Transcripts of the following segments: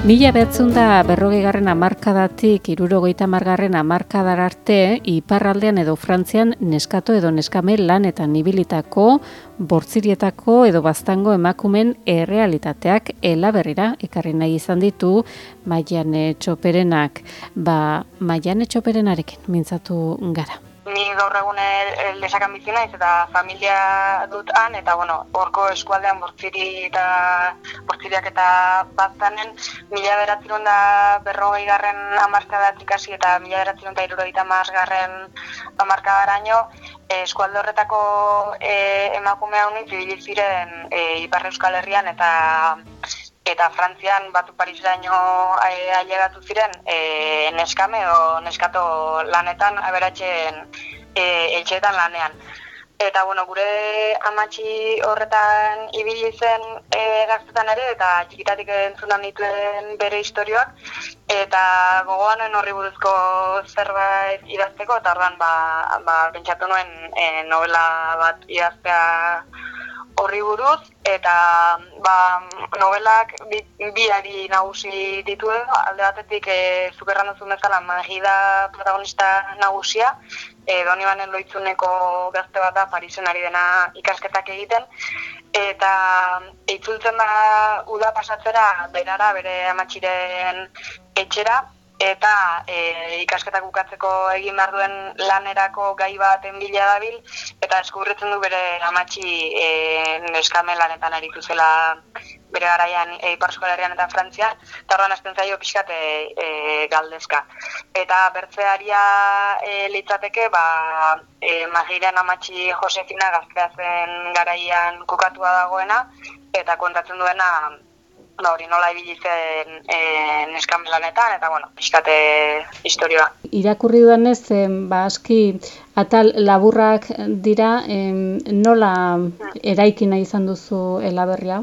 Mila behatzen da berrogei garren amarkadatik irurogeita margarren amarkadar arte iparraldean edo frantzian neskato edo neskame lan eta nibilitako bortzirietako edo baztango emakumen errealitateak elaberrira ekarri nahi izan ditu maiane txoperenak. Ba, maiane txoperenarekin mintzatu gara gaur egun lesakan bizi naiz eta familia dut han eta bueno, horko eskualdean bortziri eta bortziriak eta baztanen mila beratzen da berrogei garren amarkadatik hasi eta mila beratzen da irurogeita garren amarkadaraino eh, eskualde horretako e, emakume hau nintzen ziren e, Iparra Euskal Herrian eta eta Frantzian batu Parisraino eh, ailegatu ziren e, neskame o neskato lanetan aberatzen e, etxeetan lanean. Eta bueno, gure amatxi horretan ibili zen e, gaztetan ere eta txikitatik entzunan dituen bere historioak eta gogoan horri buruzko zerbait idazteko eta ordan ba, ba, pentsatu nuen e, novela bat idaztea horri buruz eta ba, novelak bi, biari nagusi ditu alde batetik e, zukerran duzu bezala magida protagonista nagusia e, doni banen loitzuneko gazte bat da Parisen ari dena ikasketak egiten eta eitzultzen da uda pasatzera berara bere amatxiren etxera eta e, ikasketak bukatzeko egin behar duen lanerako gai baten bila dabil, eta eskurretzen du bere amatxi e, neskame lanetan aritu zela bere garaian e, eta Frantzia, eta horren azten zaio pixkat e, e, galdezka. Eta bertzearia e, litzateke, ba, e, magirean amatxi Josefina gaztea zen garaian kukatua dagoena, eta kontatzen duena ba hori nola ibili zen eh neskambelanetan eta bueno, pizkate historia. Irakurri duanez, ba aski atal laburrak dira, em, nola eraiki nahi izan duzu elaberria?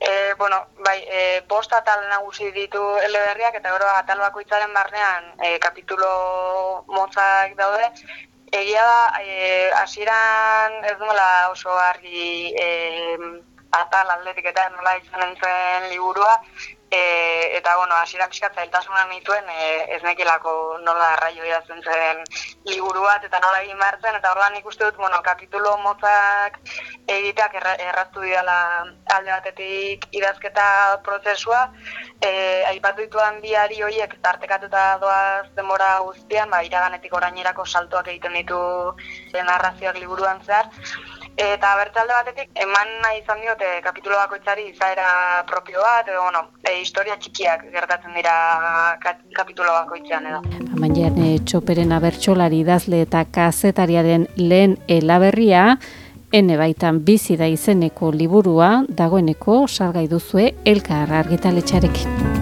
Eh, bueno, bai, eh bost atal nagusi ditu eleberriak eta gero atal bakoitzaren barnean eh kapitulo motzak daude. Egia da, eh hasieran ez duela oso argi eh atal aldetik eta nola izan zen liburua, e, eta bueno, hasiera pixkat zailtasunan nituen e, ez nekilako nola arraio idazten zen liburu bat eta nola egin martzen, eta orduan ikuste dut, bueno, kapitulo motzak egiteak erraztu didala alde batetik idazketa prozesua, e, aipatu dituan biari horiek tartekatuta doaz denbora guztian, ba, iraganetik orainerako saltoak egiten ditu narrazioak liburuan zehar, Eta bertalde batetik, eman nahi izan diote kapitulo bakoitzari izaera propio bat, edo, bueno, e, historia txikiak gertatzen dira kapitulo bakoitzean edo. Amaian txoperen abertxolari idazle eta kazetariaren lehen elaberria, ene baitan bizi da izeneko liburua, dagoeneko salgai duzue elkar argitaletxarekin.